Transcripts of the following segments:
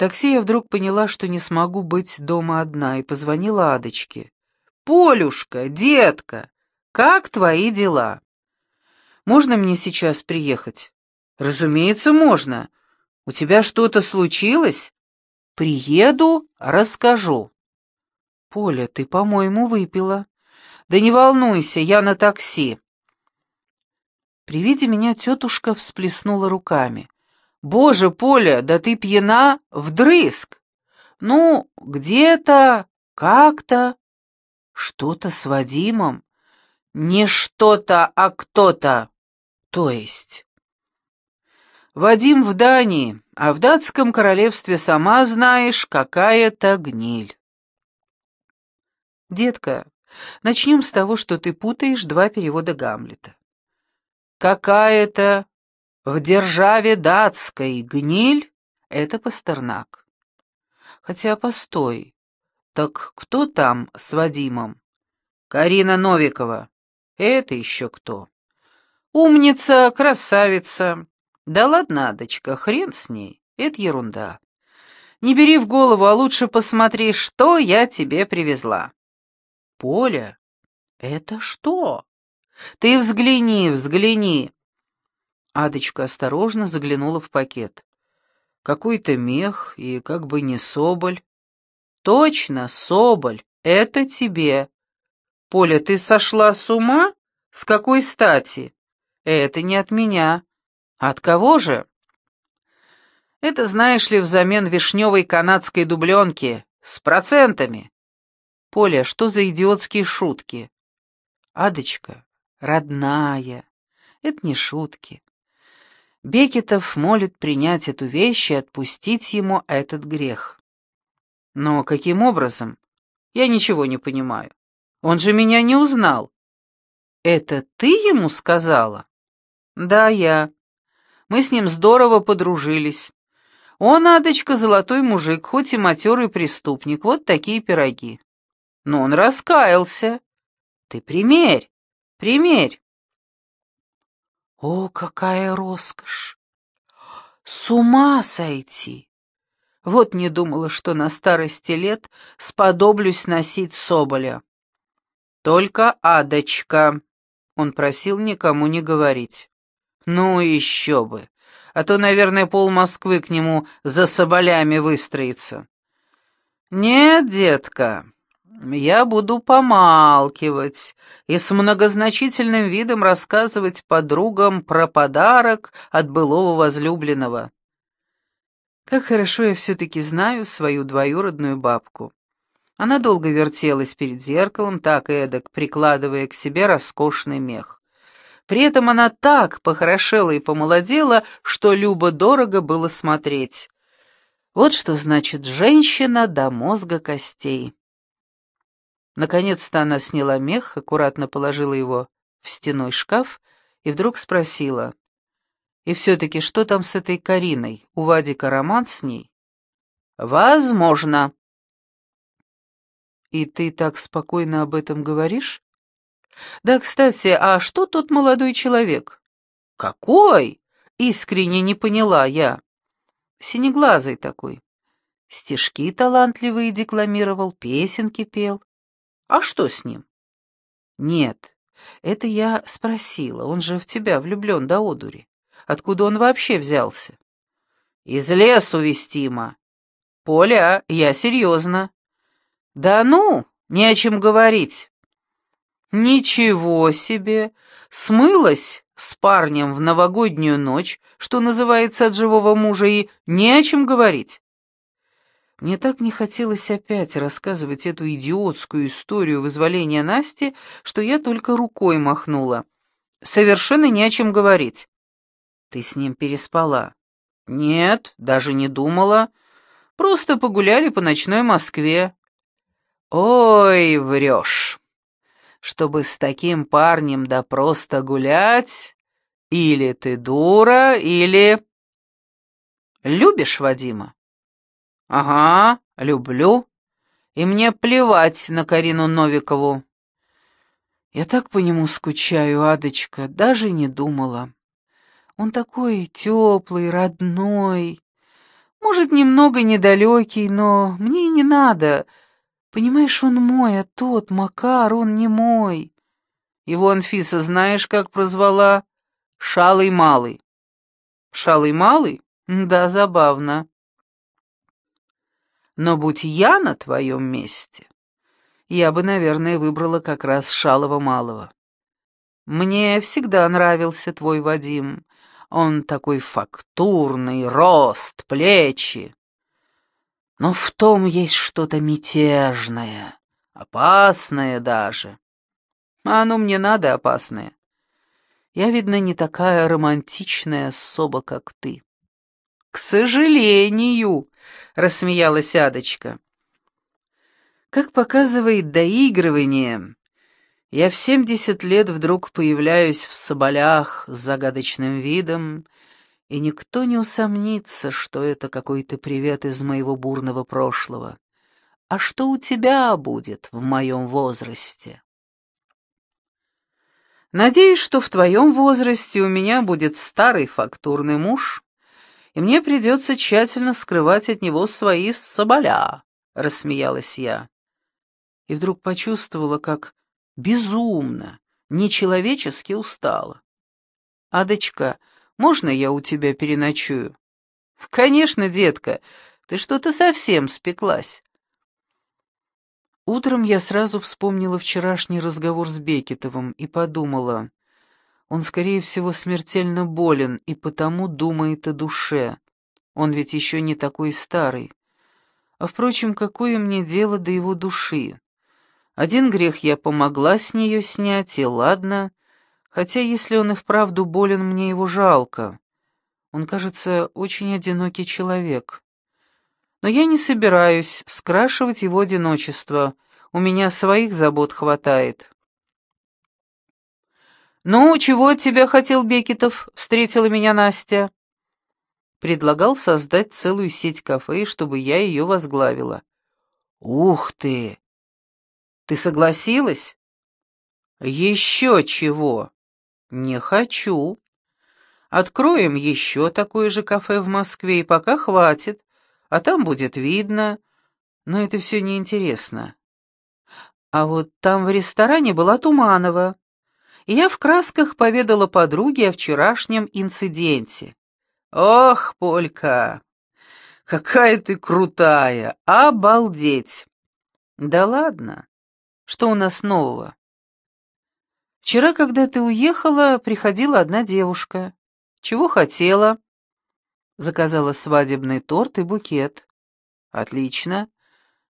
такси я вдруг поняла, что не смогу быть дома одна, и позвонила Адочке. «Полюшка, детка, как твои дела? Можно мне сейчас приехать?» «Разумеется, можно. У тебя что-то случилось?» «Приеду, расскажу». «Поля, ты, по-моему, выпила». «Да не волнуйся, я на такси». При виде меня тетушка всплеснула руками. «Боже, Поля, да ты пьяна вдрызг! Ну, где-то, как-то, что-то с Вадимом. Не что-то, а кто-то. То есть...» Вадим в Дании, а в датском королевстве сама знаешь, какая-то гниль. Детка, начнем с того, что ты путаешь два перевода Гамлета. Какая-то в державе датской гниль — это Пастернак. Хотя, постой, так кто там с Вадимом? Карина Новикова. Это еще кто? Умница, красавица. Да ладно, Адочка, хрен с ней, это ерунда. Не бери в голову, а лучше посмотри, что я тебе привезла. Поля, это что? Ты взгляни, взгляни. Адочка осторожно заглянула в пакет. Какой-то мех и как бы не соболь. Точно, соболь, это тебе. Поля, ты сошла с ума? С какой стати? Это не от меня. От кого же? Это, знаешь ли, взамен вишневой канадской дубленки. С процентами. Поля, что за идиотские шутки? Адочка, родная, это не шутки. Бекетов молит принять эту вещь и отпустить ему этот грех. Но каким образом? Я ничего не понимаю. Он же меня не узнал. Это ты ему сказала? Да, я. Мы с ним здорово подружились. Он, Адочка, золотой мужик, хоть и матерый преступник, вот такие пироги. Но он раскаялся. Ты примерь, примерь. О, какая роскошь! С ума сойти! Вот не думала, что на старости лет сподоблюсь носить соболя. Только Адочка, он просил никому не говорить. Ну еще бы, а то, наверное, пол Москвы к нему за соболями выстроится. Нет, детка, я буду помалкивать и с многозначительным видом рассказывать подругам про подарок от былого возлюбленного. Как хорошо я все-таки знаю свою двоюродную бабку. Она долго вертелась перед зеркалом, так и эдак, прикладывая к себе роскошный мех. При этом она так похорошела и помолодела, что любо-дорого было смотреть. Вот что значит женщина до мозга костей. Наконец-то она сняла мех, аккуратно положила его в стеной шкаф и вдруг спросила. «И все-таки что там с этой Кариной? У Вадика роман с ней?» «Возможно». «И ты так спокойно об этом говоришь?» «Да, кстати, а что тот молодой человек?» «Какой?» — искренне не поняла я. «Синеглазый такой. Стишки талантливые декламировал, песенки пел. А что с ним? Нет, это я спросила, он же в тебя влюблен до одури. Откуда он вообще взялся? Из лесу вестимо. Поля, я серьезно. Да ну, не о чем говорить. Ничего себе! Смылась с парнем в новогоднюю ночь, что называется от живого мужа, и не о чем говорить. Мне так не хотелось опять рассказывать эту идиотскую историю вызволения Насти, что я только рукой махнула. Совершенно не о чем говорить. Ты с ним переспала? Нет, даже не думала. Просто погуляли по ночной Москве. Ой, врешь. Чтобы с таким парнем да просто гулять, или ты дура, или... Любишь Вадима? «Ага, люблю. И мне плевать на Карину Новикову». «Я так по нему скучаю, Адочка, даже не думала. Он такой теплый, родной. Может, немного недалекий, но мне не надо. Понимаешь, он мой, а тот, Макар, он не мой. Его Анфиса знаешь, как прозвала? Шалый Малый. Шалый Малый? Да, забавно. Но будь я на твоем месте, я бы, наверное, выбрала как раз Шалого Малого. Мне всегда нравился твой Вадим. Он такой фактурный, рост, плечи. Но в том есть что-то мятежное, опасное даже. А оно мне надо опасное. Я, видно, не такая романтичная особа, как ты. «К сожалению», — рассмеялась Адочка. Как показывает доигрывание, я в семьдесят лет вдруг появляюсь в соболях с загадочным видом, и никто не усомнится, что это какой-то привет из моего бурного прошлого. А что у тебя будет в моем возрасте? Надеюсь, что в твоем возрасте у меня будет старый фактурный муж, и мне придется тщательно скрывать от него свои соболя», — рассмеялась я. И вдруг почувствовала, как безумно, нечеловечески устала. «Адочка, можно я у тебя переночую?» «Конечно, детка, ты что-то совсем спеклась». Утром я сразу вспомнила вчерашний разговор с Бекетовым и подумала, он, скорее всего, смертельно болен и потому думает о душе. Он ведь еще не такой старый. А, впрочем, какое мне дело до его души? Один грех я помогла с нее снять, и ладно, хотя если он и вправду болен, мне его жалко. Он, кажется, очень одинокий человек. Но я не собираюсь скрашивать его одиночество, у меня своих забот хватает. «Ну, чего от тебя хотел Бекетов?» — встретила меня Настя. Предлагал создать целую сеть кафе, чтобы я ее возглавила. «Ух ты! Ты согласилась?» «Еще чего?» «Не хочу. Откроем еще такое же кафе в Москве, и пока хватит, а там будет видно. Но это все неинтересно. А вот там в ресторане была Туманова и я в красках поведала подруге о вчерашнем инциденте. «Ох, Полька, какая ты крутая! Обалдеть!» «Да ладно! Что у нас нового?» «Вчера, когда ты уехала, приходила одна девушка. Чего хотела?» Заказала свадебный торт и букет. «Отлично.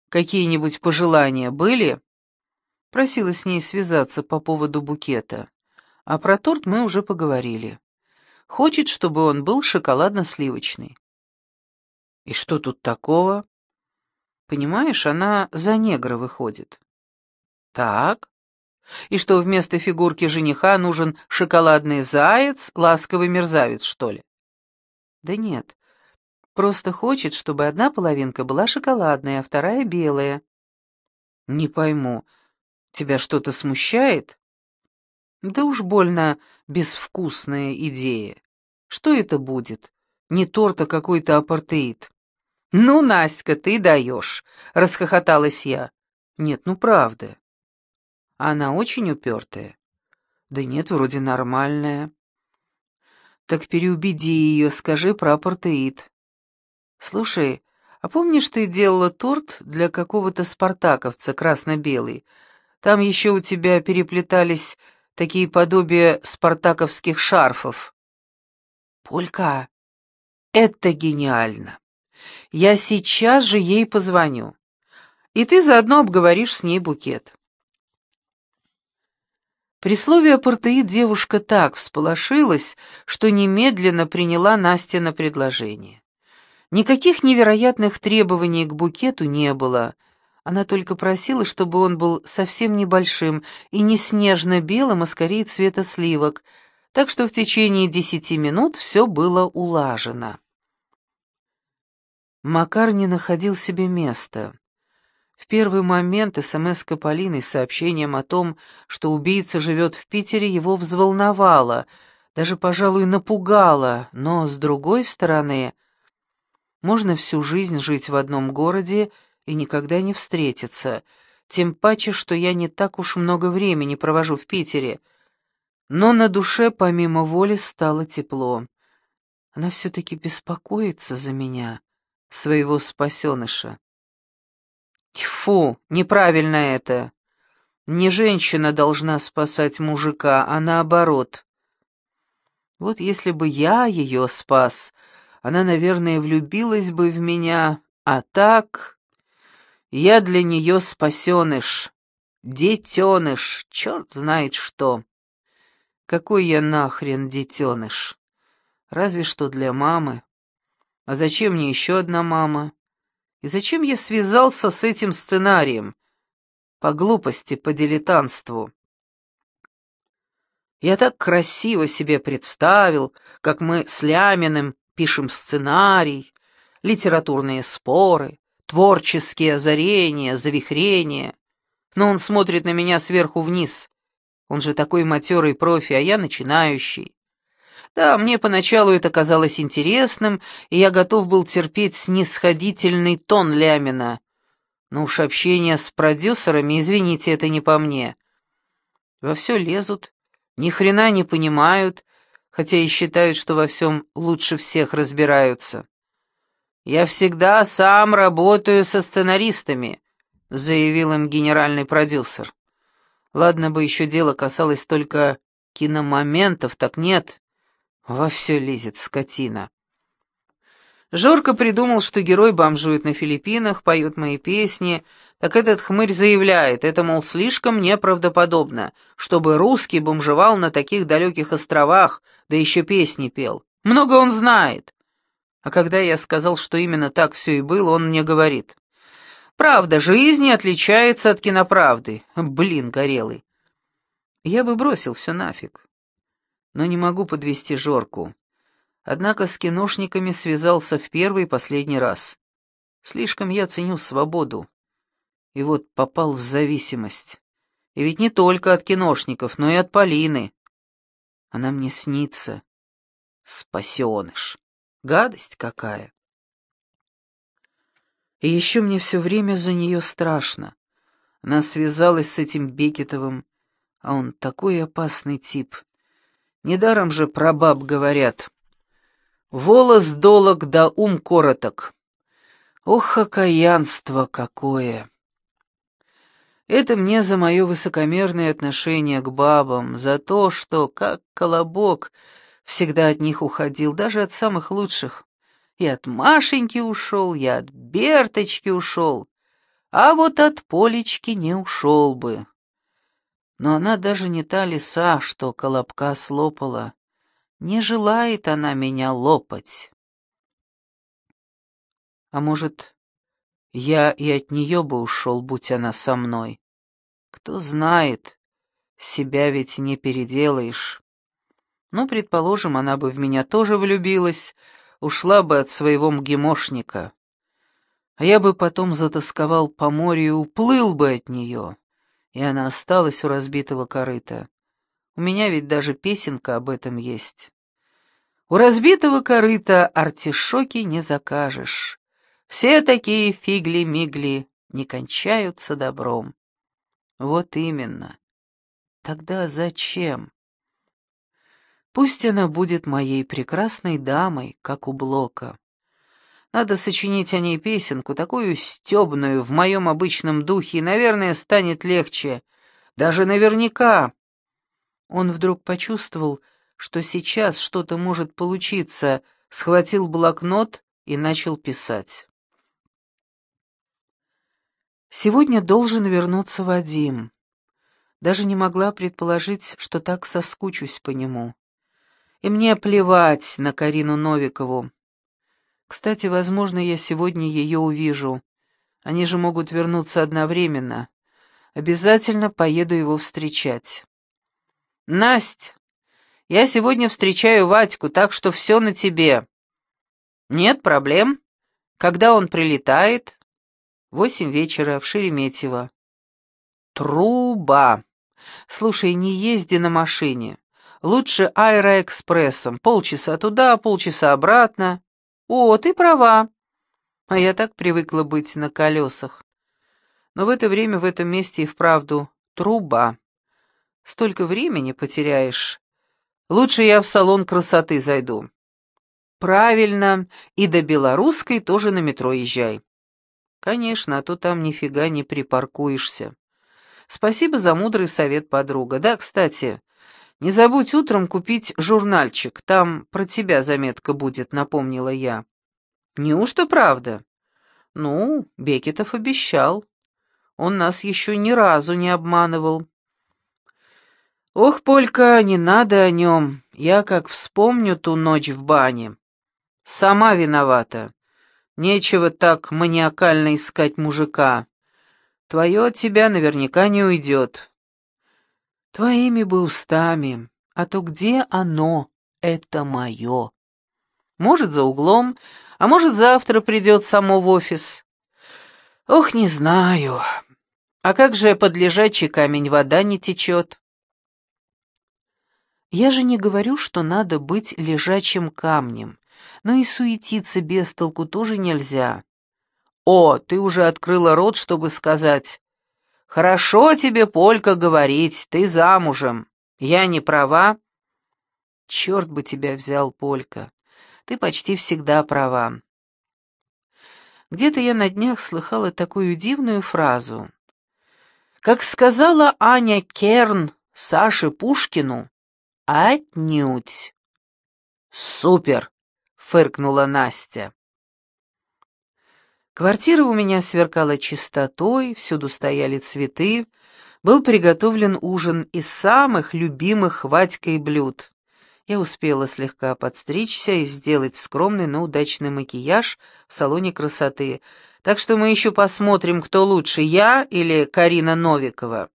Какие-нибудь пожелания были?» Просила с ней связаться по поводу букета. А про торт мы уже поговорили. Хочет, чтобы он был шоколадно-сливочный. И что тут такого? Понимаешь, она за негра выходит. Так. И что вместо фигурки жениха нужен шоколадный заяц, ласковый мерзавец, что ли? Да нет. Просто хочет, чтобы одна половинка была шоколадная, а вторая белая. Не пойму, Тебя что-то смущает? Да уж больно безвкусная идея. Что это будет? Не торт, а какой-то апартеид. «Ну, Наська, ты даешь!» — расхохоталась я. «Нет, ну правда». Она очень упертая. Да нет, вроде нормальная. Так переубеди ее, скажи про апартеид. Слушай, а помнишь, ты делала торт для какого-то спартаковца красно-белый? Там еще у тебя переплетались такие подобия спартаковских шарфов. Полька, это гениально. Я сейчас же ей позвоню. И ты заодно обговоришь с ней букет. При слове апартеид девушка так всполошилась, что немедленно приняла Настя на предложение. Никаких невероятных требований к букету не было — она только просила, чтобы он был совсем небольшим и не снежно-белым, а скорее цвета сливок, так что в течение десяти минут все было улажено. Макар не находил себе места. В первый момент СМС Полины с сообщением о том, что убийца живет в Питере, его взволновало, даже, пожалуй, напугало, но, с другой стороны, Можно всю жизнь жить в одном городе и никогда не встретиться, тем паче, что я не так уж много времени провожу в Питере. Но на душе помимо воли стало тепло. Она все-таки беспокоится за меня, своего спасеныша. Тьфу, неправильно это. Не женщина должна спасать мужика, а наоборот. Вот если бы я ее спас, она, наверное, влюбилась бы в меня, а так... Я для нее спасеныш, детеныш, черт знает что. Какой я нахрен детеныш? Разве что для мамы. А зачем мне еще одна мама? И зачем я связался с этим сценарием? По глупости, по дилетантству. Я так красиво себе представил, как мы с Ляминым пишем сценарий, литературные споры, творческие озарения, завихрения. Но он смотрит на меня сверху вниз. Он же такой матерый профи, а я начинающий. Да, мне поначалу это казалось интересным, и я готов был терпеть снисходительный тон Лямина. Но уж общение с продюсерами, извините, это не по мне. Во все лезут, ни хрена не понимают, хотя и считают, что во всем лучше всех разбираются. «Я всегда сам работаю со сценаристами», — заявил им генеральный продюсер. Ладно бы еще дело касалось только киномоментов, так нет. Во все лезет скотина. Жорко придумал, что герой бомжует на Филиппинах, поет мои песни, так этот хмырь заявляет, это, мол, слишком неправдоподобно, чтобы русский бомжевал на таких далеких островах, да еще песни пел. Много он знает. А когда я сказал, что именно так все и было, он мне говорит. Правда жизни отличается от киноправды. Блин, горелый. Я бы бросил все нафиг. Но не могу подвести Жорку. Однако с киношниками связался в первый и последний раз. Слишком я ценю свободу. И вот попал в зависимость. И ведь не только от киношников, но и от Полины. Она мне снится. Спасеныш. Гадость какая. И еще мне все время за нее страшно. Она связалась с этим Бекетовым, а он такой опасный тип. Недаром же про баб говорят. Волос долог да ум короток. Ох, окаянство какое! Это мне за мое высокомерное отношение к бабам, за то, что, как колобок, всегда от них уходил, даже от самых лучших. И от Машеньки ушел, и от Берточки ушел, а вот от Полечки не ушел бы. Но она даже не та лиса, что колобка слопала. Не желает она меня лопать. А может, я и от нее бы ушел, будь она со мной. Кто знает, себя ведь не переделаешь. Ну, предположим, она бы в меня тоже влюбилась, ушла бы от своего мгимошника. А я бы потом затасковал по морю и уплыл бы от нее, и она осталась у разбитого корыта. У меня ведь даже песенка об этом есть. У разбитого корыта артишоки не закажешь. Все такие фигли-мигли не кончаются добром. Вот именно. Тогда зачем? Пусть она будет моей прекрасной дамой, как у Блока. Надо сочинить о ней песенку, такую стебную, в моем обычном духе, и, наверное, станет легче. Даже наверняка. Он вдруг почувствовал, что сейчас что-то может получиться, схватил блокнот и начал писать. Сегодня должен вернуться Вадим. Даже не могла предположить, что так соскучусь по нему. И мне плевать на Карину Новикову. Кстати, возможно, я сегодня ее увижу. Они же могут вернуться одновременно. Обязательно поеду его встречать. «Насть, я сегодня встречаю Ватьку, так что все на тебе». «Нет проблем. Когда он прилетает?» «Восемь вечера в Шереметьево». «Труба. Слушай, не езди на машине. Лучше аэроэкспрессом. Полчаса туда, полчаса обратно. О, ты права. А я так привыкла быть на колесах. Но в это время в этом месте и вправду труба. Столько времени потеряешь. Лучше я в салон красоты зайду. Правильно, и до Белорусской тоже на метро езжай. Конечно, а то там нифига не припаркуешься. Спасибо за мудрый совет, подруга. Да, кстати, не забудь утром купить журнальчик, там про тебя заметка будет, напомнила я. Неужто правда? Ну, Бекетов обещал. Он нас еще ни разу не обманывал. Ох, Полька, не надо о нем. Я как вспомню ту ночь в бане. Сама виновата. Нечего так маниакально искать мужика. Твое от тебя наверняка не уйдет. Твоими бы устами, а то где оно, это мое? Может, за углом, а может, завтра придет само в офис. Ох, не знаю. А как же под лежачий камень вода не течет? Я же не говорю, что надо быть лежачим камнем, но и суетиться без толку тоже нельзя. О, ты уже открыла рот, чтобы сказать. Хорошо тебе, Полька, говорить, ты замужем. Я не права? Черт бы тебя взял, Полька. Ты почти всегда права. Где-то я на днях слыхала такую дивную фразу. Как сказала Аня Керн Саше Пушкину, «Отнюдь!» «Супер!» — фыркнула Настя. Квартира у меня сверкала чистотой, всюду стояли цветы, был приготовлен ужин из самых любимых Вадькой блюд. Я успела слегка подстричься и сделать скромный, но удачный макияж в салоне красоты, так что мы еще посмотрим, кто лучше, я или Карина Новикова.